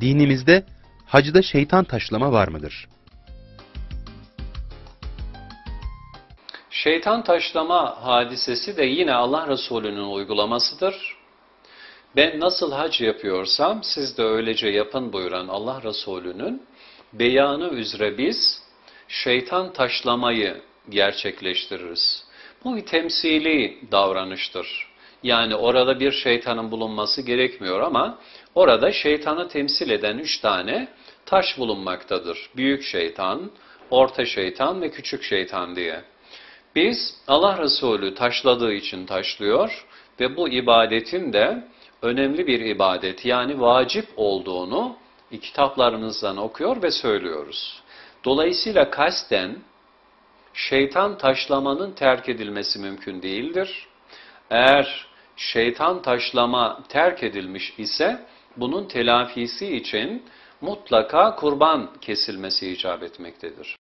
dinimizde hacda şeytan taşlama var mıdır? Şeytan taşlama hadisesi de yine Allah Resulü'nün uygulamasıdır. Ben nasıl hac yapıyorsam siz de öylece yapın buyuran Allah Resulü'nün beyanı üzere biz şeytan taşlamayı gerçekleştiririz. Bu bir temsili davranıştır. Yani orada bir şeytanın bulunması gerekmiyor ama orada şeytanı temsil eden üç tane taş bulunmaktadır. Büyük şeytan, orta şeytan ve küçük şeytan diye. Biz Allah Resulü taşladığı için taşlıyor ve bu ibadetin de önemli bir ibadet yani vacip olduğunu kitaplarımızdan okuyor ve söylüyoruz. Dolayısıyla kasten şeytan taşlamanın terk edilmesi mümkün değildir. Eğer şeytan taşlama terk edilmiş ise bunun telafisi için mutlaka kurban kesilmesi icap etmektedir.